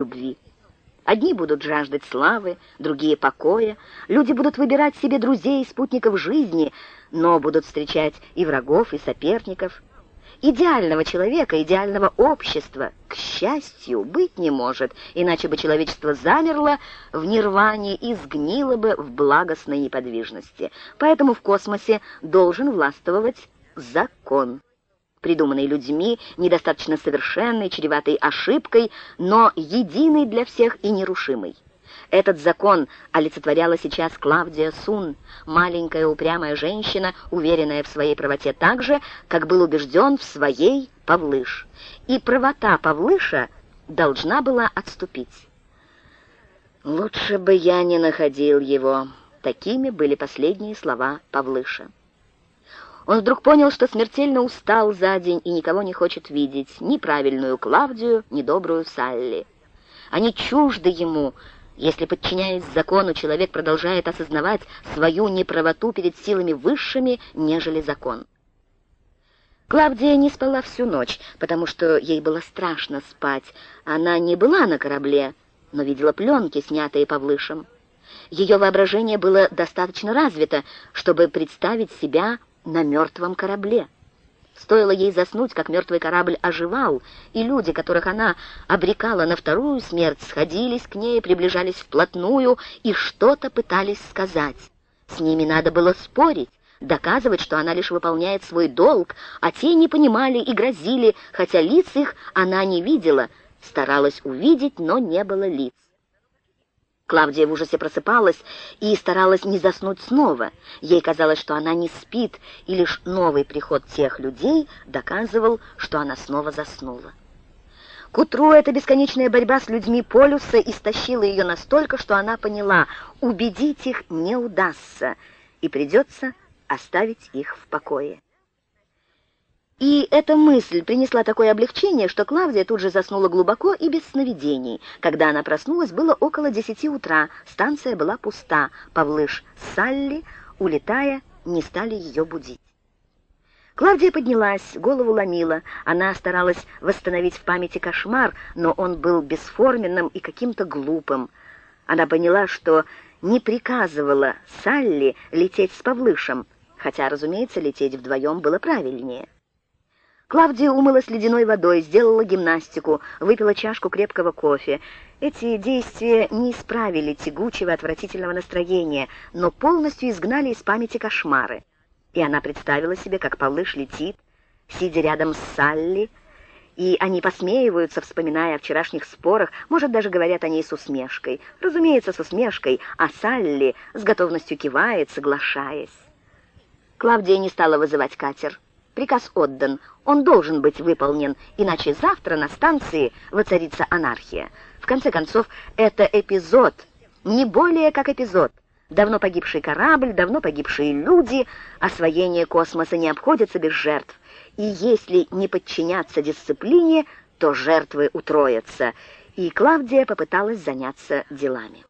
любви. Одни будут жаждать славы, другие — покоя. Люди будут выбирать себе друзей и спутников жизни, но будут встречать и врагов, и соперников. Идеального человека, идеального общества, к счастью, быть не может, иначе бы человечество замерло в нирване и сгнило бы в благостной неподвижности. Поэтому в космосе должен властвовать закон придуманный людьми, недостаточно совершенный, чреватый ошибкой, но единый для всех и нерушимый. Этот закон олицетворяла сейчас Клавдия Сун, маленькая упрямая женщина, уверенная в своей правоте так же, как был убежден в своей Павлыш. И правота Павлыша должна была отступить. «Лучше бы я не находил его», — такими были последние слова Павлыша. Он вдруг понял, что смертельно устал за день и никого не хочет видеть, ни правильную Клавдию, ни добрую Салли. Они чужды ему, если, подчиняясь закону, человек продолжает осознавать свою неправоту перед силами высшими, нежели закон. Клавдия не спала всю ночь, потому что ей было страшно спать. Она не была на корабле, но видела пленки, снятые Павлышем. Ее воображение было достаточно развито, чтобы представить себя на мертвом корабле. Стоило ей заснуть, как мертвый корабль оживал, и люди, которых она обрекала на вторую смерть, сходились к ней, приближались вплотную и что-то пытались сказать. С ними надо было спорить, доказывать, что она лишь выполняет свой долг, а те не понимали и грозили, хотя лиц их она не видела, старалась увидеть, но не было лиц. Клавдия в ужасе просыпалась и старалась не заснуть снова. Ей казалось, что она не спит, и лишь новый приход тех людей доказывал, что она снова заснула. К утру эта бесконечная борьба с людьми полюса истощила ее настолько, что она поняла, убедить их не удастся, и придется оставить их в покое. И эта мысль принесла такое облегчение, что Клавдия тут же заснула глубоко и без сновидений. Когда она проснулась, было около десяти утра, станция была пуста, Павлыш с Салли, улетая, не стали ее будить. Клавдия поднялась, голову ломила. Она старалась восстановить в памяти кошмар, но он был бесформенным и каким-то глупым. Она поняла, что не приказывала Салли лететь с Павлышем, хотя, разумеется, лететь вдвоем было правильнее. Клавдия умылась ледяной водой, сделала гимнастику, выпила чашку крепкого кофе. Эти действия не исправили тягучего отвратительного настроения, но полностью изгнали из памяти кошмары. И она представила себе, как Павлыш летит, сидя рядом с Салли, и они посмеиваются, вспоминая о вчерашних спорах, может, даже говорят о ней с усмешкой. Разумеется, с усмешкой, а Салли с готовностью кивает, соглашаясь. Клавдия не стала вызывать катер. Приказ отдан, он должен быть выполнен, иначе завтра на станции воцарится анархия. В конце концов, это эпизод, не более как эпизод. Давно погибший корабль, давно погибшие люди, освоение космоса не обходится без жертв. И если не подчиняться дисциплине, то жертвы утроятся. И Клавдия попыталась заняться делами.